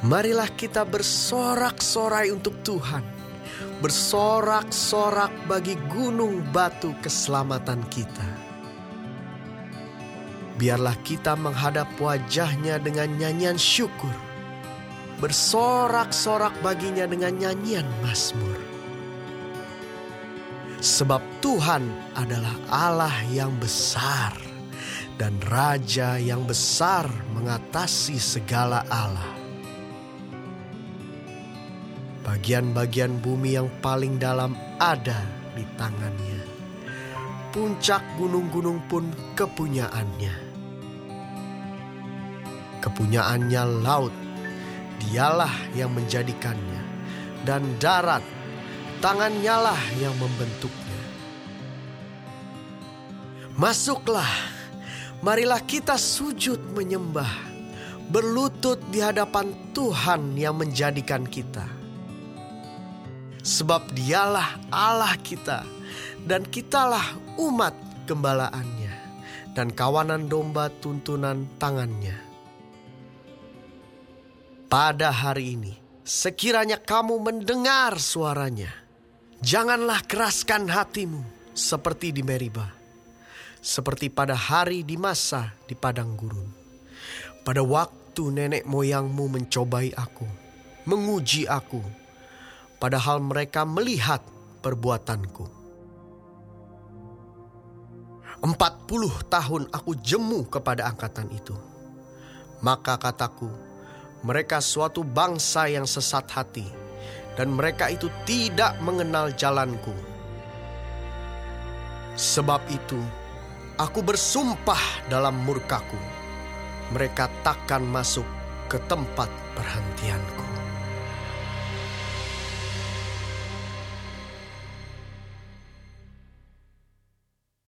Marilah kita bersorak-sorai untuk Tuhan. Bersorak-sorak bagi gunung batu keselamatan kita. Biarlah kita menghadap wajahnya dengan nyanyian syukur. Bersorak-sorak baginya dengan nyanyian Mazmur. Sebab Tuhan adalah Allah yang besar dan Raja yang besar mengatasi segala Allah. Bagian-bagian bumi yang paling dalam ada di tangannya. Puncak gunung-gunung pun kepunyaannya. Kepunyaannya laut, dialah yang menjadikannya. Dan darat, tangannya lah yang membentuknya. Masuklah, marilah kita sujud menyembah, berlutut di hadapan Tuhan yang menjadikan kita. Sebab dialah Allah kita dan kitalah umat gembalaannya dan kawanan domba tuntunan tangannya. Pada hari ini, sekiranya kamu mendengar suaranya, Janganlah keraskan hatimu seperti di Meriba, seperti pada hari di masa di padang gurun. Pada waktu nenek moyangmu mencobai aku, menguji aku, padahal mereka melihat perbuatanku. Empat puluh tahun aku jemu kepada angkatan itu. Maka kataku, mereka suatu bangsa yang sesat hati dan mereka itu tidak mengenal jalanku. Sebab itu, aku bersumpah dalam murkaku, mereka takkan masuk ke tempat perhentianku.